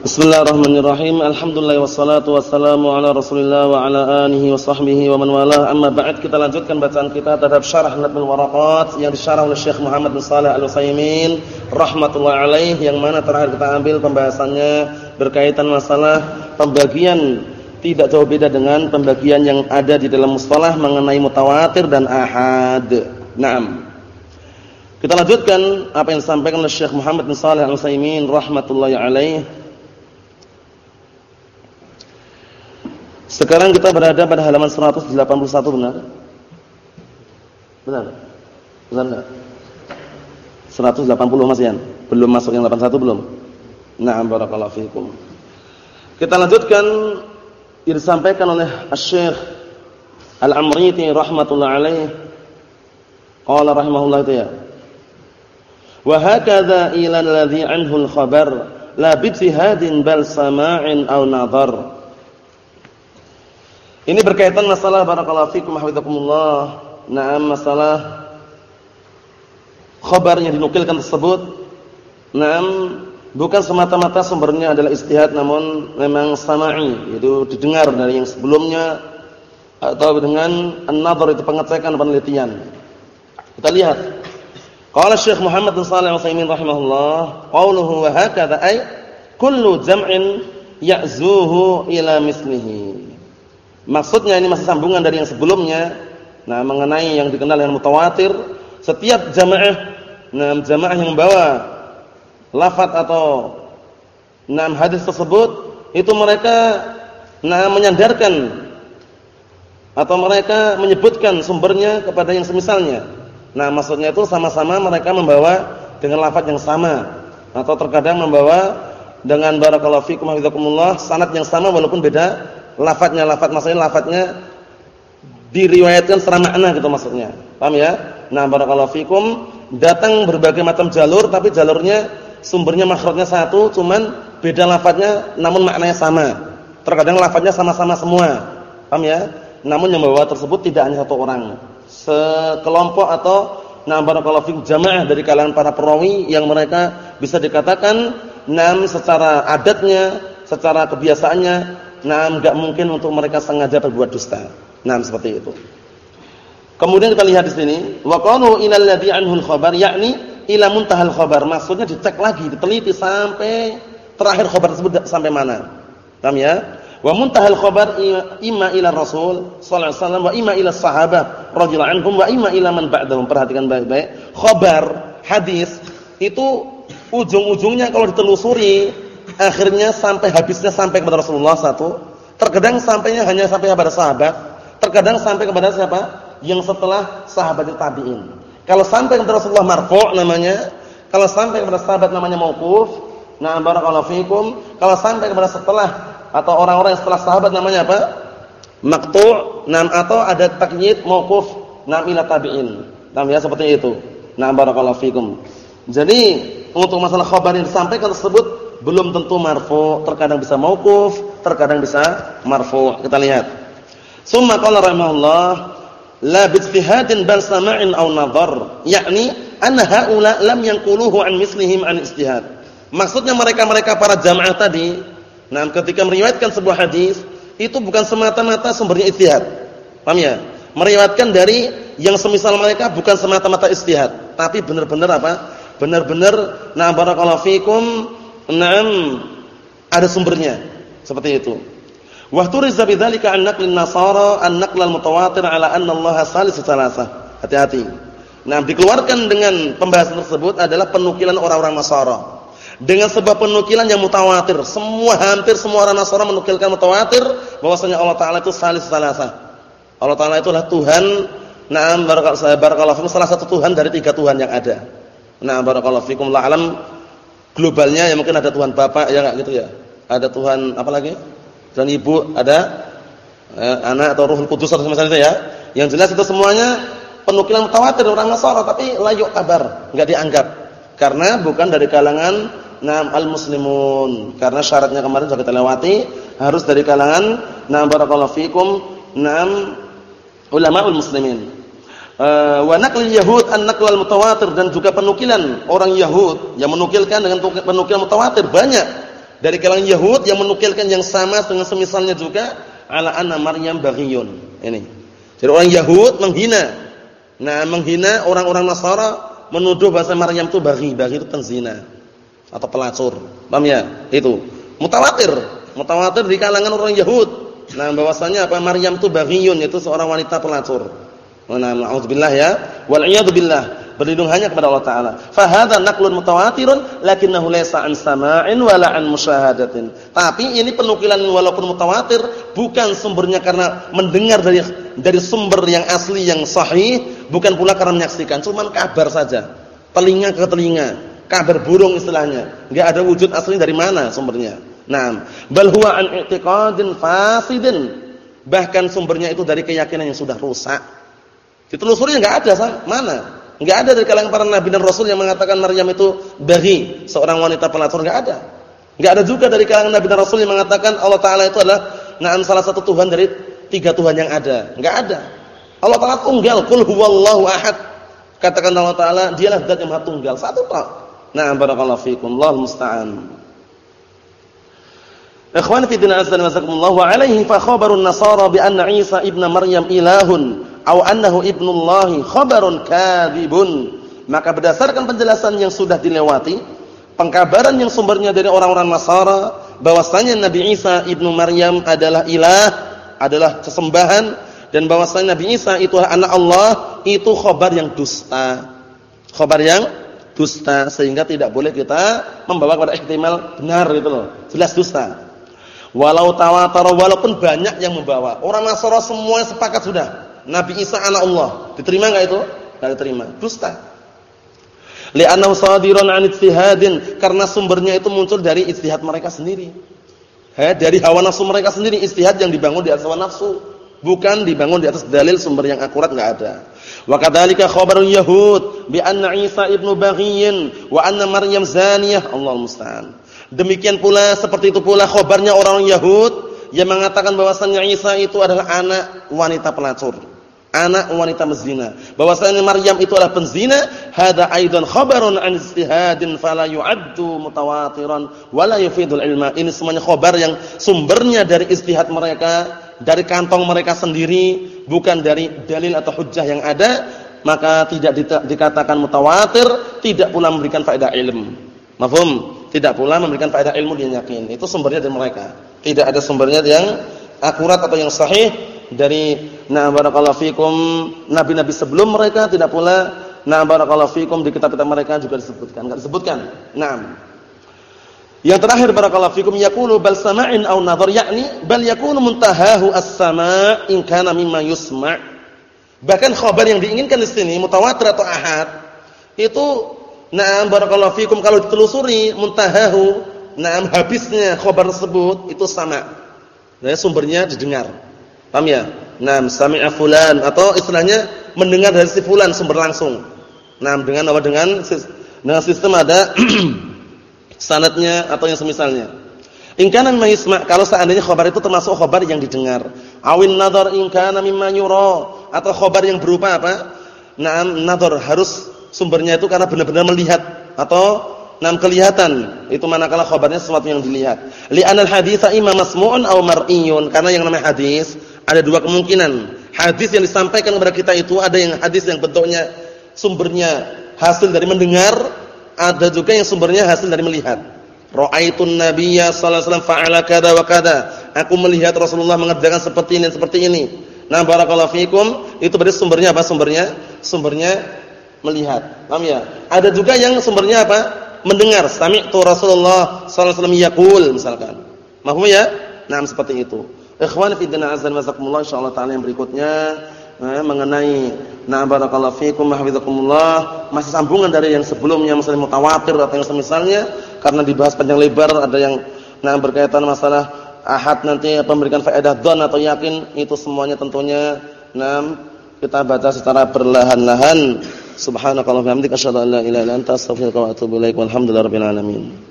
Bismillahirrahmanirrahim. Alhamdulillah wassalatu wassalamu ala Rasulillah wa ala alihi wa sahbihi wa man walah. Amma ba'd kita lanjutkan bacaan kita terhadap syarah Nadmul Waraqat yang disyarah oleh Syekh Muhammad bin Shalih Al-Utsaimin rahimatullah alaih yang mana terakhir kita ambil pembahasannya berkaitan masalah pembagian tidak jauh beda dengan pembagian yang ada di dalam mustalah mengenai mutawatir dan ahad. Naam. Kita lanjutkan apa yang disampaikan oleh Syekh Muhammad bin Shalih Al-Utsaimin rahimatullah alaih Sekarang kita berada pada halaman 181 benar? Benar? Benar enggak? 180 Mas Yan. Belum masuk yang 81 belum? Na'am barakallahu fikum. Kita lanjutkan yang disampaikan oleh Asy-Syaikh Al-Amriti rahmatullah alaih. Qala rahimahullah itu ya. Wa hakadha ila alladhi anhu al-khabar la bijtihadin bal sama'in aw nadhar. Ini berkaitan masalah barakallahu fikum hafizakumullah. Naam masalah khabar yang dinukilkan tersebut. Naam bukan semata-mata sumbernya adalah istihad namun memang sama'i, yaitu didengar dari yang sebelumnya atau dengan an-nadhar itu pengecekan penelitian. Kita lihat. Qala Syekh Muhammad bin Shalih Al-Utsaimin rahimahullah, qauluhu wa hakadha ay kullu jam'in ya'zuhu ila mislihi. Maksudnya ini masih sambungan dari yang sebelumnya. Nah, mengenai yang dikenal dengan mutawatir, setiap jamaah, nah jamaah yang membawa lafaz atau enam hadis tersebut itu mereka nah menyandarkan atau mereka menyebutkan sumbernya kepada yang semisalnya. Nah, maksudnya itu sama-sama mereka membawa dengan lafaz yang sama atau terkadang membawa dengan barakallahu fikum hafizakumullah sanad yang sama walaupun beda lafadznya lafadz maksudnya lafadznya diriwayatkan secara makna gitu maksudnya. Paham ya? Nah, barakallahu fikum datang berbagai macam jalur tapi jalurnya sumbernya makhrajnya satu cuman beda lafadznya namun maknanya sama. Terkadang lafadznya sama-sama semua. Paham ya? Namun yang membawa tersebut tidak hanya satu orang. Sekelompok atau nah barakallahu fikum jamaah dari kalangan para perawi yang mereka bisa dikatakan nam secara adatnya, secara kebiasaannya Nah, enggak mungkin untuk mereka sengaja berbuat dusta. Nah, seperti itu. Kemudian kita lihat di sini, wa qalu ilal ladzi anhu al-khabar, yakni ila muntahal khabar. Maksudnya dicek lagi, diteliti sampai terakhir khabar tersebut sampai mana. Paham ya? Wa muntahal khabar imma ila Rasul sallallahu alaihi wasallam wa imma ila sahabat radhiyallahu anhum wa imma ila man ba'dahum. Perhatikan baik-baik. Khabar, hadis itu ujung-ujungnya kalau ditelusuri akhirnya sampai habisnya sampai kepada Rasulullah satu, terkadang sampainya hanya sampai kepada sahabat, terkadang sampai kepada siapa? Yang setelah sahabat tabi'in. Kalau sampai kepada Rasulullah marfu' namanya, kalau sampai kepada sahabat namanya mauquf. Nah, barakallahu fikum. Kalau sampai kepada setelah atau orang-orang yang setelah sahabat namanya apa? Maqtu', nam atau ada takyid mauquf, nam ila tabi'in. Nam ya seperti itu. Nah, barakallahu fikum. Jadi, untuk masalah khabar yang disampaikan tersebut belum tentu marfu, terkadang bisa mauquf, terkadang bisa marfu. Kita lihat. Summa qala rahimahullah la bijtihadin bal sama'in aw nadhar, yakni anna haula lam yanquluhu an mislihim an ijtihad. Maksudnya mereka-mereka para jamaah tadi, nah ketika meriwayatkan sebuah hadis, itu bukan semata-mata sumbernya ijtihad. Paham ya? Meriwayatkan dari yang semisal mereka bukan semata-mata ijtihad, tapi benar-benar apa? Benar-benar na barakallahu fikum Naam ada sumbernya. Seperti itu. Wa turiza bidzalika an naqlin nasara an naqlal mutawatir ala anna Allah salisu salasah. Hati-hati. Nah, dikeluarkan dengan pembahasan tersebut adalah penukilan orang-orang Nasara. Dengan sebab penukilan yang mutawatir, semua hampir semua orang Nasara menukilkan mutawatir bahwasanya Allah taala itu salis salasah. Allah taala itulah Tuhan, na'am barakallahu fikum salah satu Tuhan dari tiga Tuhan yang ada. Nah, barakallahu fikum la alam globalnya ya mungkin ada Tuhan Bapak ya enggak gitu ya. Ada Tuhan apa lagi? Dan Ibu, ada eh, anak atau Ruhul Kudus atau semacam itu ya. Yang jelas itu semuanya penukilan mutawatir orang Nasara tapi layuk kabar, enggak dianggap. Karena bukan dari kalangan nam al-muslimun. Karena syaratnya kemarin sudah kita lewati, harus dari kalangan nam barakallahu fikum nam ulamaul muslimin. Eh, wa naqlil yahud an naqlal mutawatir dan juga penukilan orang Yahud yang menukilkan dengan penukilan mutawatir banyak dari kalangan Yahud yang menukilkan yang sama dengan semisalnya juga ala anna Maryam baghiyun. Ini. Jadi orang Yahud menghina. Nah, menghina orang-orang Nasara menuduh bahasa Maryam itu baghi, baghi itu penzina atau pelacur. Paham ya? Itu. Mutawatir. Mutawatir di kalangan orang Yahud. Nah, bahwasanya apa Maryam itu baghiyun, itu seorang wanita pelacur. Nah, na'udzubillah ya. Wal billah berlindung hanya kepada Allah taala. Fa hadza naqlun mutawatirun lakinnahu laysa an sama'in wala an musyahadatin. Tapi ini penukilan walaupun mutawatir bukan sumbernya karena mendengar dari dari sumber yang asli yang sahih, bukan pula karena menyaksikan, cuman kabar saja. Telinga ke telinga, kabar burung istilahnya. Enggak ada wujud asli dari mana sumbernya. Nah, bal huwa an i'tiqadin fasidin. Bahkan sumbernya itu dari keyakinan yang sudah rusak. Ditelusuri enggak ada, mana? Enggak ada dari kalangan para nabi dan rasul yang mengatakan Maryam itu bahi, seorang wanita pelacur, enggak ada. Enggak ada juga dari kalangan nabi dan rasul yang mengatakan Allah taala itu adalah na'am salah satu tuhan dari tiga tuhan yang ada. Enggak ada. Allah taala tunggal, qul huwallahu ahad. Katakan Allah taala, dialah zat yang maha tunggal, satu tok. Na'am barakallahu fikum, Allahu musta'an. Ikhwan fi din azza wa jalla wa alaihi fa khabarun nasara bi anna Isa ibnu Maryam ilahun au annahu ibnullahi khabarun kadzibun maka berdasarkan penjelasan yang sudah dilewati pengkabaran yang sumbernya dari orang-orang Nasara bahwasanya Nabi Isa ibnu Maryam adalah ilah adalah sesembahan dan bahwasanya Nabi Isa itu anak Allah itu khabar yang dusta. Khabar yang dusta sehingga tidak boleh kita membawa kepada ihtimal benar gitu loh. Jelas dusta. Walau tawatar walaupun banyak yang membawa. Orang Nasara semua sepakat sudah Nabi Isa anak Allah. Diterima enggak itu? Enggak diterima. Dusta. Li'annahu sadirun 'an ijtihadin karena sumbernya itu muncul dari ijtihad mereka sendiri. He, dari hawa nafsu mereka sendiri ijtihad yang dibangun di atas hawa nafsu, bukan dibangun di atas dalil sumber yang akurat enggak ada. Wa kadzalika khabarul yahud bi anna Isa ibnu baghiyin wa anna Maryam zaniyah. Allah musta'an. Demikian pula seperti itu pula khabarnya orang Yahud yang mengatakan bahwasannya Isa itu adalah anak wanita pelacur, anak wanita mezina. Bahwasannya Maryam itu adalah penzina, hada aidan khabarun an istihadin fala yu'addu mutawatiran wala yufidul ilma. Ini semuanya khabar yang sumbernya dari istihad mereka, dari kantong mereka sendiri, bukan dari dalil atau hujjah yang ada, maka tidak dikatakan mutawatir, tidak pula memberikan faedah ilmu. Mafhum? Tidak pula memberikan faedah ilmu dia yakin. Itu sumbernya dari mereka. Tidak ada sumbernya yang akurat atau yang sahih dari na barakallahu fikum nabi-nabi sebelum mereka tidak pula na barakallahu fikum di kitab-kitab mereka juga disebutkan. Enggak disebutkan. Naam. Yang terakhir barakallahu fikum yaqulu bal sama'in aw nadhar yakni bal yakunu muntahahu as-sama' in kana mimma yusma'. Bahkan khabar yang diinginkan di sini mutawatir atau ahad itu na'am barakallahu fikum kalau ditelusuri muntahahu nah habisnya khabar tersebut itu sama. Nah, sumbernya didengar. Paham ya? Nah, sami'a fulan atau istilahnya mendengar dari si fulan sumber langsung. Nah, dengan apa dengan dengan sistem ada sanadnya atau yang semisalnya. In kana mimma kalau seandainya khabar itu termasuk khabar yang didengar. Awin nadhar in kana mimma yura atau khabar yang berupa apa? Naam nadhar harus sumbernya itu karena benar-benar melihat atau Nam kelihatan itu manakala khabarnya sesuatu yang dilihat. Li'anal haditsa imma masmu'un aw mar'iyun. Karena yang namanya hadis ada dua kemungkinan. Hadis yang disampaikan kepada kita itu ada yang hadis yang bentuknya sumbernya hasil dari mendengar, ada juga yang sumbernya hasil dari melihat. Ra'aitun nabiyya sallallahu alaihi wasallam fa'ala kada wa kada. Aku melihat Rasulullah mengerjakan seperti ini seperti ini. Nah, barakallahu fikum, itu berarti sumbernya apa sumbernya? Sumbernya melihat. Paham ya? Ada juga yang sumbernya apa? mendengar sami'tu Rasulullah sallallahu alaihi wasallam yaqul misalkan. Mahfum ya? Nah, seperti itu. Ikhwan fi din azan wasakumullah insyaallah taala yang berikutnya eh, mengenai na barakallahu fikum hafizakumullah masih sambungan dari yang sebelumnya masalah mutawatir atau yang semisalnya karena dibahas panjang lebar ada yang nah berkaitan masalah ahad nanti memberikan faedah don atau yakin itu semuanya tentunya nah kita baca secara perlahan-lahan Subhanakallahumma wa bihamdika asyhadu an la ilaha illa anta astaghfiruka wa atubu ilaik. Walhamdulillahirabbil alamin.